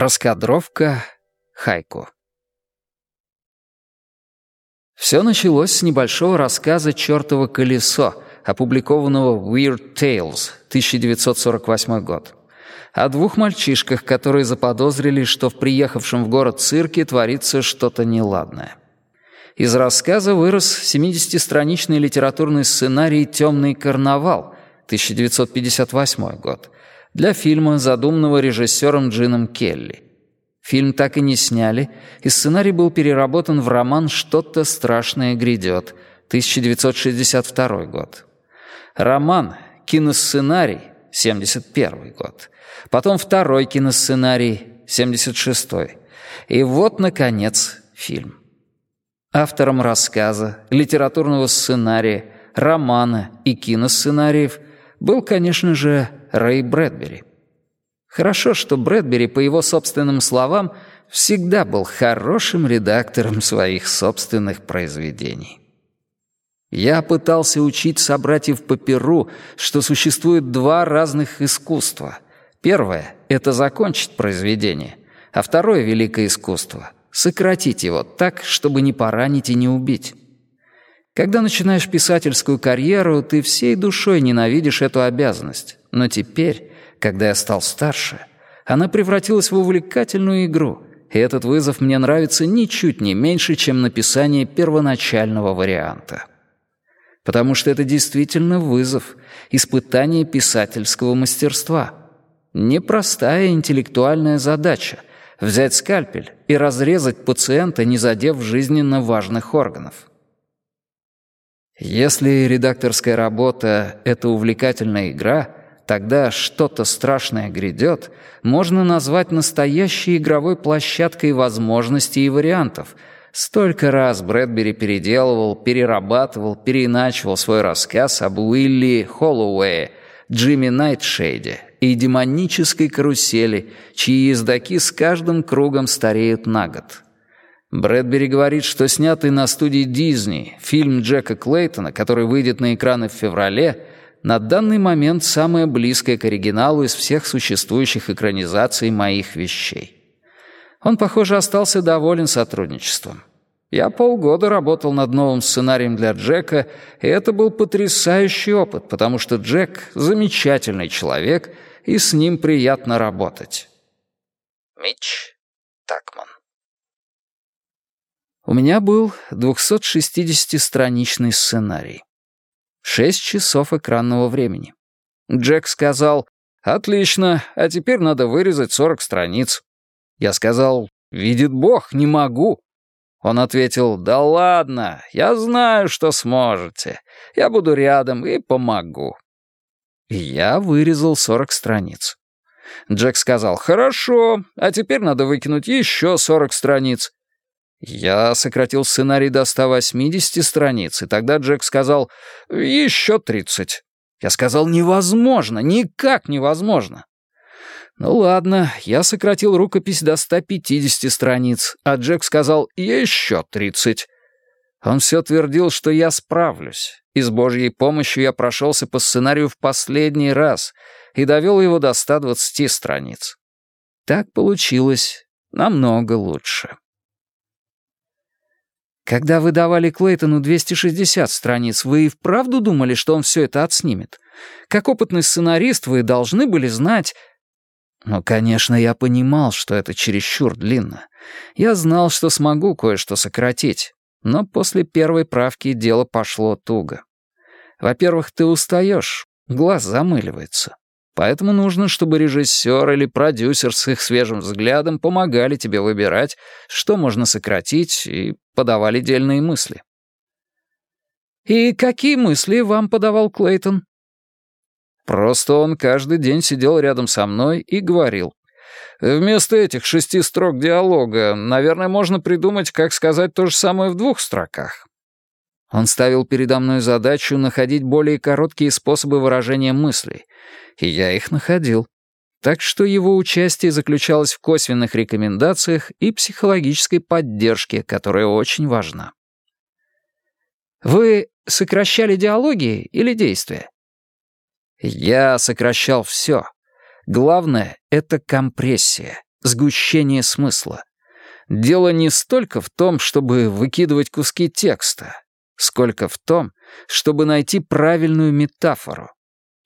Раскадровка. Хайку. Все началось с небольшого рассказа «Чёртово колесо», опубликованного Weird Tales, 1948 год. О двух мальчишках, которые заподозрили, что в приехавшем в город цирке творится что-то неладное. Из рассказа вырос 70-страничный литературный сценарий «Темный карнавал», 1958 год, для фильма, задуманного режиссером Джином Келли. Фильм так и не сняли, и сценарий был переработан в роман «Что-то страшное грядет» 1962 год. Роман, киносценарий 71 год. Потом второй киносценарий 76 И вот, наконец, фильм. Автором рассказа, литературного сценария, романа и киносценариев был, конечно же, Рэй Брэдбери. Хорошо, что Брэдбери, по его собственным словам, всегда был хорошим редактором своих собственных произведений. Я пытался учить собратьев по перу, что существует два разных искусства. Первое — это закончить произведение, а второе великое искусство — сократить его так, чтобы не поранить и не убить. Когда начинаешь писательскую карьеру, ты всей душой ненавидишь эту обязанность. Но теперь, когда я стал старше, она превратилась в увлекательную игру, и этот вызов мне нравится ничуть не меньше, чем написание первоначального варианта. Потому что это действительно вызов, испытание писательского мастерства. Непростая интеллектуальная задача — взять скальпель и разрезать пациента, не задев жизненно важных органов. Если редакторская работа — это увлекательная игра, тогда что-то страшное грядет, можно назвать настоящей игровой площадкой возможностей и вариантов. Столько раз Брэдбери переделывал, перерабатывал, переиначивал свой рассказ об Уилли Холлоуэе, Джимми Найтшейде и демонической карусели, чьи ездаки с каждым кругом стареют на год. Брэдбери говорит, что снятый на студии Дисней фильм Джека Клейтона, который выйдет на экраны в феврале, на данный момент самое близкое к оригиналу из всех существующих экранизаций моих вещей. Он, похоже, остался доволен сотрудничеством. Я полгода работал над новым сценарием для Джека, и это был потрясающий опыт, потому что Джек — замечательный человек, и с ним приятно работать. Митч Такман у меня был 260-страничный сценарий. Шесть часов экранного времени. Джек сказал, «Отлично, а теперь надо вырезать 40 страниц». Я сказал, «Видит Бог, не могу». Он ответил, «Да ладно, я знаю, что сможете. Я буду рядом и помогу». Я вырезал 40 страниц. Джек сказал, «Хорошо, а теперь надо выкинуть еще 40 страниц». Я сократил сценарий до 180 страниц, и тогда Джек сказал «Еще 30». Я сказал «Невозможно, никак невозможно». Ну ладно, я сократил рукопись до 150 страниц, а Джек сказал «Еще 30». Он все твердил, что я справлюсь, и с Божьей помощью я прошелся по сценарию в последний раз и довел его до 120 страниц. Так получилось намного лучше. Когда вы давали Клейтону 260 страниц, вы и вправду думали, что он все это отснимет? Как опытный сценарист вы должны были знать... Ну, конечно, я понимал, что это чересчур длинно. Я знал, что смогу кое-что сократить. Но после первой правки дело пошло туго. Во-первых, ты устаешь, глаз замыливается. Поэтому нужно, чтобы режиссер или продюсер с их свежим взглядом помогали тебе выбирать, что можно сократить, и подавали дельные мысли. «И какие мысли вам подавал Клейтон?» Просто он каждый день сидел рядом со мной и говорил. «Вместо этих шести строк диалога, наверное, можно придумать, как сказать то же самое в двух строках». Он ставил передо мной задачу находить более короткие способы выражения мыслей, и я их находил. Так что его участие заключалось в косвенных рекомендациях и психологической поддержке, которая очень важна. Вы сокращали диалоги или действия? Я сокращал все. Главное — это компрессия. сгущение смысла. Дело не столько в том, чтобы выкидывать куски текста, сколько в том, чтобы найти правильную метафору.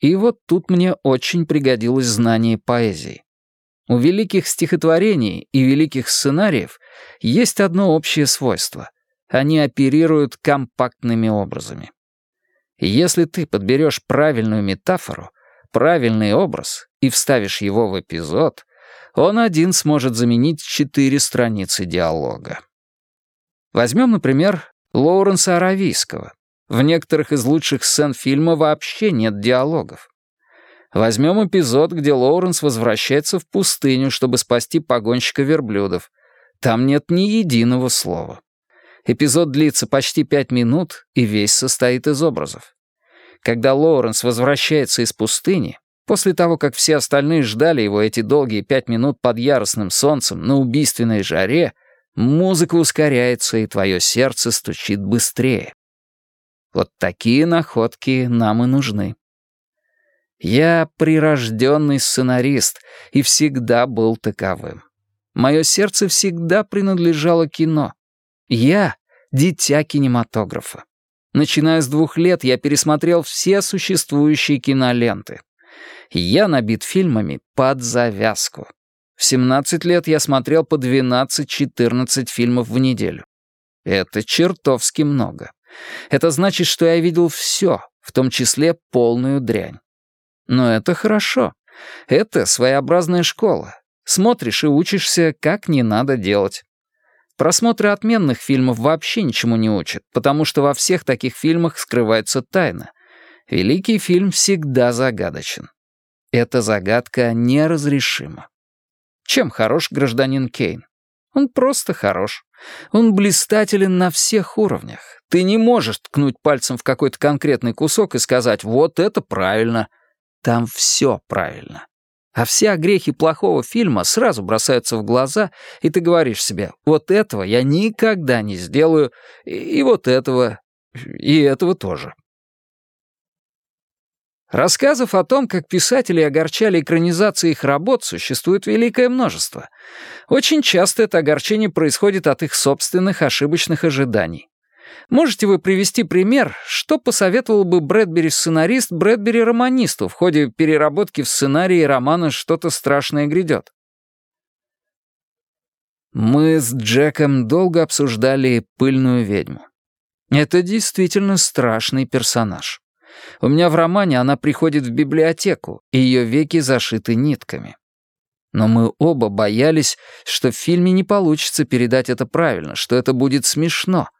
И вот тут мне очень пригодилось знание поэзии. У великих стихотворений и великих сценариев есть одно общее свойство. Они оперируют компактными образами. Если ты подберешь правильную метафору, правильный образ и вставишь его в эпизод, он один сможет заменить четыре страницы диалога. Возьмем, например, Лоуренса Аравийского. В некоторых из лучших сцен фильма вообще нет диалогов. Возьмем эпизод, где Лоуренс возвращается в пустыню, чтобы спасти погонщика верблюдов. Там нет ни единого слова. Эпизод длится почти пять минут и весь состоит из образов. Когда Лоуренс возвращается из пустыни, после того, как все остальные ждали его эти долгие пять минут под яростным солнцем на убийственной жаре, музыка ускоряется, и твое сердце стучит быстрее. Вот такие находки нам и нужны. Я прирожденный сценарист и всегда был таковым. Мое сердце всегда принадлежало кино. Я — дитя кинематографа. Начиная с двух лет я пересмотрел все существующие киноленты. Я набит фильмами под завязку. В 17 лет я смотрел по 12-14 фильмов в неделю. Это чертовски много. Это значит, что я видел все, в том числе полную дрянь. Но это хорошо. Это своеобразная школа. Смотришь и учишься, как не надо делать. Просмотры отменных фильмов вообще ничему не учат, потому что во всех таких фильмах скрывается тайна. Великий фильм всегда загадочен. Эта загадка неразрешима. Чем хорош гражданин Кейн? Он просто хорош. Он блистателен на всех уровнях. Ты не можешь ткнуть пальцем в какой-то конкретный кусок и сказать «вот это правильно», там все правильно. А все огрехи плохого фильма сразу бросаются в глаза, и ты говоришь себе, вот этого я никогда не сделаю, и вот этого, и этого тоже. Рассказов о том, как писатели огорчали экранизации их работ, существует великое множество. Очень часто это огорчение происходит от их собственных ошибочных ожиданий. Можете вы привести пример, что посоветовал бы Брэдбери-сценарист Брэдбери-романисту в ходе переработки в сценарии романа «Что-то страшное грядет»? Мы с Джеком долго обсуждали «Пыльную ведьму». Это действительно страшный персонаж. У меня в романе она приходит в библиотеку, и ее веки зашиты нитками. Но мы оба боялись, что в фильме не получится передать это правильно, что это будет смешно —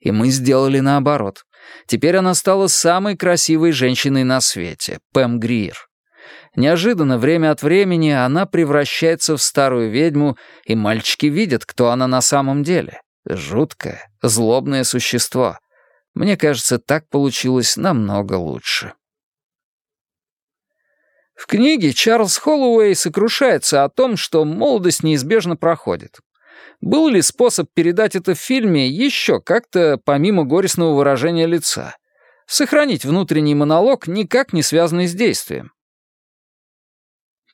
и мы сделали наоборот. Теперь она стала самой красивой женщиной на свете, Пэм Гриер. Неожиданно, время от времени, она превращается в старую ведьму, и мальчики видят, кто она на самом деле. Жуткое, злобное существо. Мне кажется, так получилось намного лучше. В книге Чарльз Холлоуэй сокрушается о том, что молодость неизбежно проходит. Был ли способ передать это в фильме еще как-то помимо горестного выражения лица? Сохранить внутренний монолог, никак не связанный с действием.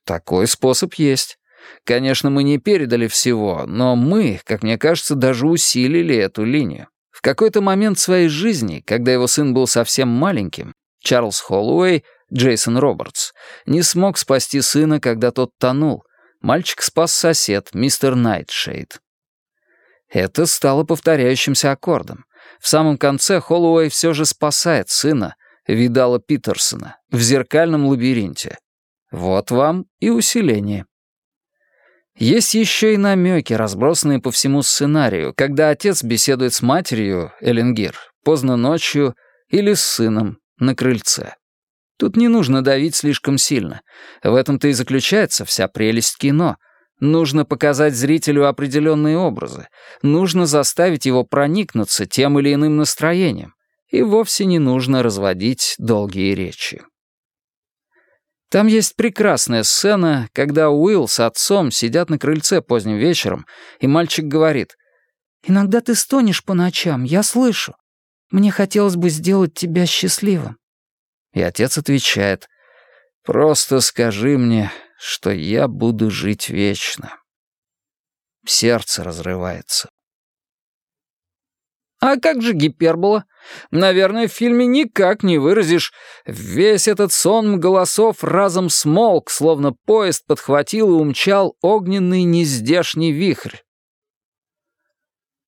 Такой способ есть. Конечно, мы не передали всего, но мы, как мне кажется, даже усилили эту линию. Какой-то момент своей жизни, когда его сын был совсем маленьким, Чарльз Холлоуэй, Джейсон Робертс, не смог спасти сына, когда тот тонул. Мальчик спас сосед, мистер Найтшейд. Это стало повторяющимся аккордом. В самом конце Холлоуэй все же спасает сына, Видала Питерсона, в зеркальном лабиринте. Вот вам и усиление. Есть еще и намеки, разбросанные по всему сценарию, когда отец беседует с матерью, Эленгир, поздно ночью или с сыном на крыльце. Тут не нужно давить слишком сильно. В этом-то и заключается вся прелесть кино — Нужно показать зрителю определенные образы. Нужно заставить его проникнуться тем или иным настроением. И вовсе не нужно разводить долгие речи. Там есть прекрасная сцена, когда Уилл с отцом сидят на крыльце поздним вечером, и мальчик говорит, «Иногда ты стонешь по ночам, я слышу. Мне хотелось бы сделать тебя счастливым». И отец отвечает, «Просто скажи мне, что я буду жить вечно. сердце разрывается. А как же гипербола? Наверное, в фильме никак не выразишь. Весь этот сон голосов разом смолк, словно поезд подхватил и умчал огненный нездешний вихрь.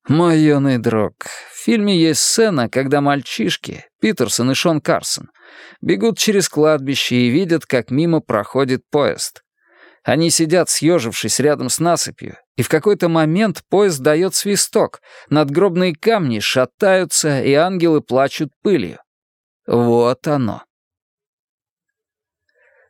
Мой юный друг, в фильме есть сцена, когда мальчишки, Питерсон и Шон Карсон, бегут через кладбище и видят, как мимо проходит поезд. Они сидят, съежившись рядом с насыпью, и в какой-то момент поезд дает свисток, надгробные камни шатаются, и ангелы плачут пылью. Вот оно.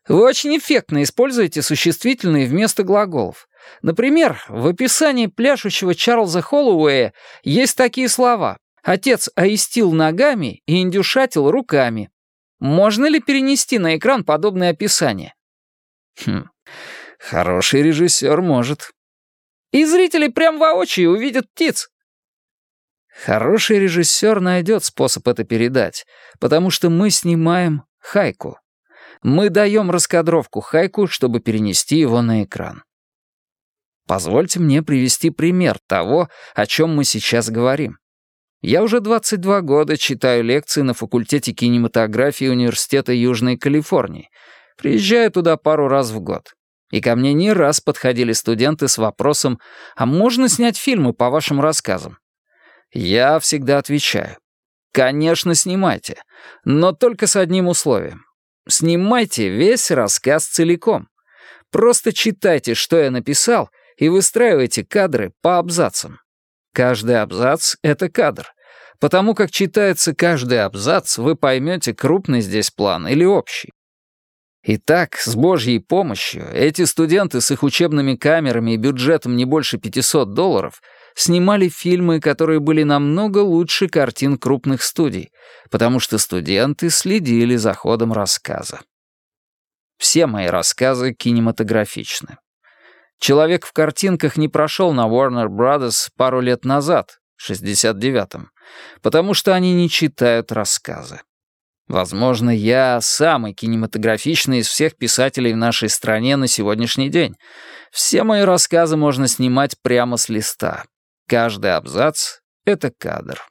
Вы очень эффектно используете существительные вместо глаголов. Например, в описании пляшущего Чарльза Холлоуэя есть такие слова «Отец аистил ногами и индюшатил руками». Можно ли перенести на экран подобное описание? Хм, хороший режиссер может. И зрители прям воочию увидят птиц. Хороший режиссер найдет способ это передать, потому что мы снимаем хайку. Мы даем раскадровку хайку, чтобы перенести его на экран. Позвольте мне привести пример того, о чем мы сейчас говорим. Я уже 22 года читаю лекции на факультете кинематографии Университета Южной Калифорнии. Приезжаю туда пару раз в год. И ко мне не раз подходили студенты с вопросом «А можно снять фильмы по вашим рассказам?» Я всегда отвечаю «Конечно, снимайте, но только с одним условием. Снимайте весь рассказ целиком. Просто читайте, что я написал, и выстраивайте кадры по абзацам. Каждый абзац — это кадр. Потому как читается каждый абзац, вы поймете, крупный здесь план или общий. Итак, с Божьей помощью, эти студенты с их учебными камерами и бюджетом не больше 500 долларов снимали фильмы, которые были намного лучше картин крупных студий, потому что студенты следили за ходом рассказа. Все мои рассказы кинематографичны. Человек в картинках не прошел на Warner Brothers пару лет назад, в 69-м, потому что они не читают рассказы. Возможно, я самый кинематографичный из всех писателей в нашей стране на сегодняшний день. Все мои рассказы можно снимать прямо с листа. Каждый абзац — это кадр.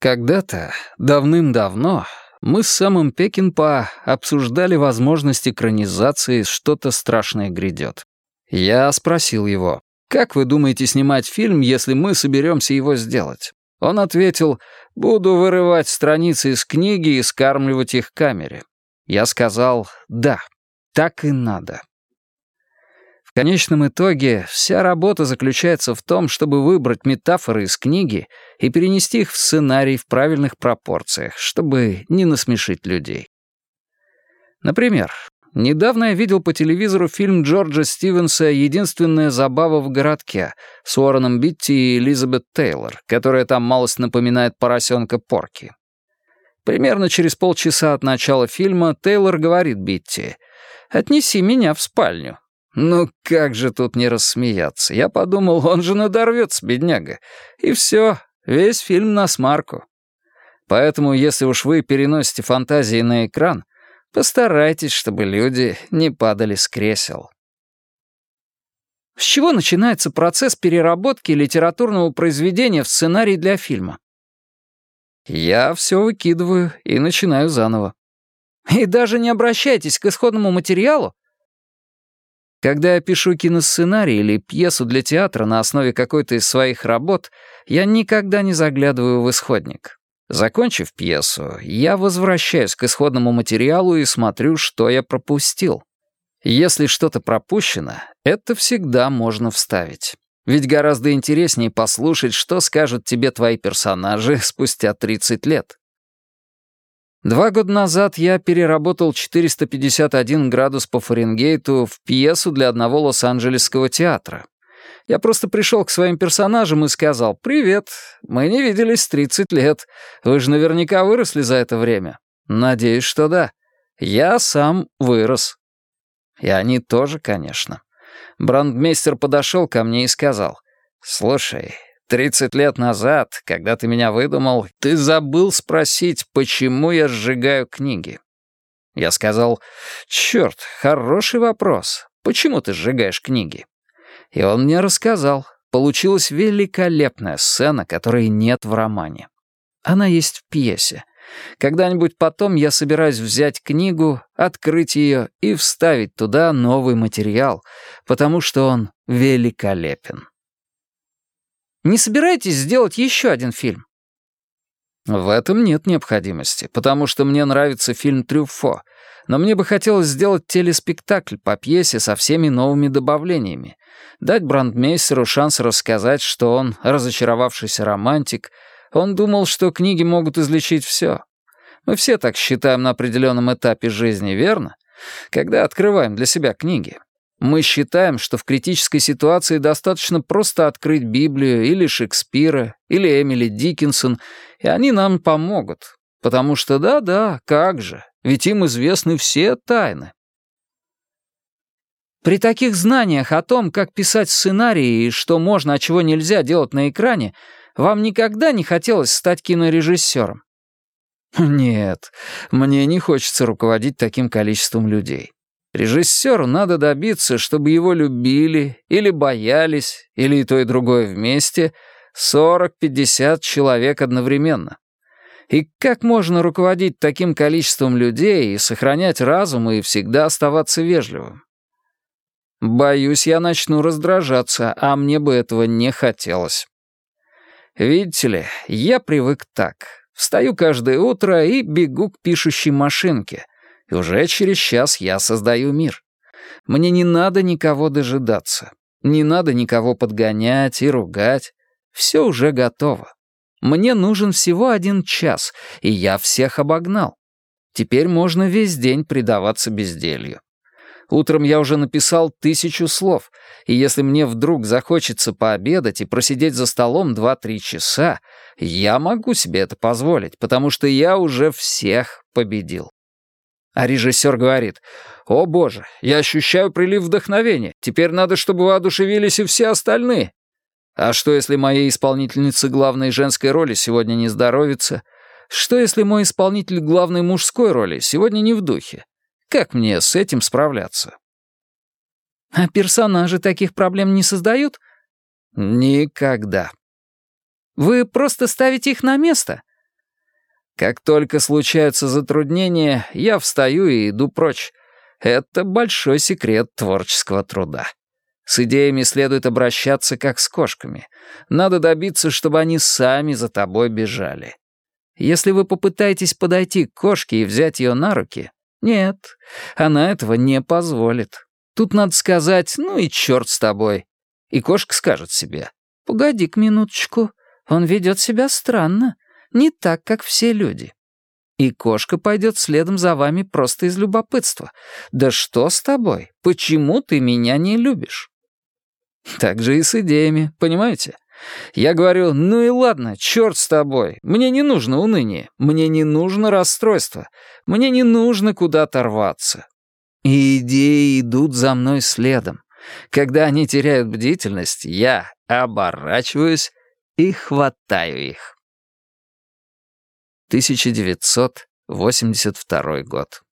Когда-то, давным-давно, мы с самым Пекинпа обсуждали возможность экранизации «Что-то страшное грядет». Я спросил его, «Как вы думаете снимать фильм, если мы соберемся его сделать?» Он ответил, «Буду вырывать страницы из книги и скармливать их камере». Я сказал, «Да, так и надо». В конечном итоге вся работа заключается в том, чтобы выбрать метафоры из книги и перенести их в сценарий в правильных пропорциях, чтобы не насмешить людей. Например, Недавно я видел по телевизору фильм Джорджа Стивенса «Единственная забава в городке» с Уорреном Битти и Элизабет Тейлор, которая там малость напоминает поросенка Порки. Примерно через полчаса от начала фильма Тейлор говорит Битти «Отнеси меня в спальню». Ну как же тут не рассмеяться? Я подумал, он же надорвется, бедняга. И все, весь фильм на смарку. Поэтому, если уж вы переносите фантазии на экран — Постарайтесь, чтобы люди не падали с кресел. С чего начинается процесс переработки литературного произведения в сценарий для фильма? Я все выкидываю и начинаю заново. И даже не обращайтесь к исходному материалу? Когда я пишу киносценарий или пьесу для театра на основе какой-то из своих работ, я никогда не заглядываю в исходник. Закончив пьесу, я возвращаюсь к исходному материалу и смотрю, что я пропустил. Если что-то пропущено, это всегда можно вставить. Ведь гораздо интереснее послушать, что скажут тебе твои персонажи спустя 30 лет. Два года назад я переработал 451 градус по Фаренгейту в пьесу для одного лос-анджелесского театра. Я просто пришел к своим персонажам и сказал «Привет, мы не виделись 30 лет. Вы же наверняка выросли за это время». Надеюсь, что да. Я сам вырос. И они тоже, конечно. Брандмейстер подошел ко мне и сказал «Слушай, 30 лет назад, когда ты меня выдумал, ты забыл спросить, почему я сжигаю книги». Я сказал «Черт, хороший вопрос. Почему ты сжигаешь книги?» И он мне рассказал. Получилась великолепная сцена, которой нет в романе. Она есть в пьесе. Когда-нибудь потом я собираюсь взять книгу, открыть ее и вставить туда новый материал, потому что он великолепен. Не собираетесь сделать еще один фильм? В этом нет необходимости, потому что мне нравится фильм «Трюфо», но мне бы хотелось сделать телеспектакль по пьесе со всеми новыми добавлениями, дать брандмейстеру шанс рассказать, что он разочаровавшийся романтик, он думал, что книги могут излечить все. Мы все так считаем на определенном этапе жизни, верно? Когда открываем для себя книги. Мы считаем, что в критической ситуации достаточно просто открыть Библию или Шекспира, или Эмили Диккенсон, и они нам помогут. Потому что да-да, как же, ведь им известны все тайны. При таких знаниях о том, как писать сценарии и что можно, а чего нельзя делать на экране, вам никогда не хотелось стать кинорежиссером? Нет, мне не хочется руководить таким количеством людей. Режиссеру надо добиться, чтобы его любили или боялись, или и то, и другое вместе, 40-50 человек одновременно. И как можно руководить таким количеством людей и сохранять разум и всегда оставаться вежливым? Боюсь, я начну раздражаться, а мне бы этого не хотелось. Видите ли, я привык так. Встаю каждое утро и бегу к пишущей машинке — и уже через час я создаю мир. Мне не надо никого дожидаться. Не надо никого подгонять и ругать. Все уже готово. Мне нужен всего один час, и я всех обогнал. Теперь можно весь день предаваться безделью. Утром я уже написал тысячу слов, и если мне вдруг захочется пообедать и просидеть за столом два-три часа, я могу себе это позволить, потому что я уже всех победил. А режиссер говорит, «О боже, я ощущаю прилив вдохновения. Теперь надо, чтобы воодушевились и все остальные». А что, если моей исполнительнице главной женской роли сегодня не здоровится? Что, если мой исполнитель главной мужской роли сегодня не в духе? Как мне с этим справляться? А персонажи таких проблем не создают? Никогда. Вы просто ставите их на место? Как только случаются затруднения, я встаю и иду прочь. Это большой секрет творческого труда. С идеями следует обращаться как с кошками. Надо добиться, чтобы они сами за тобой бежали. Если вы попытаетесь подойти к кошке и взять ее на руки, нет, она этого не позволит. Тут надо сказать «ну и черт с тобой». И кошка скажет себе «погоди-ка минуточку, он ведет себя странно не так, как все люди. И кошка пойдет следом за вами просто из любопытства. Да что с тобой? Почему ты меня не любишь? Так же и с идеями, понимаете? Я говорю, ну и ладно, черт с тобой. Мне не нужно уныние, мне не нужно расстройство, мне не нужно куда-то рваться. И идеи идут за мной следом. Когда они теряют бдительность, я оборачиваюсь и хватаю их. 1982 год.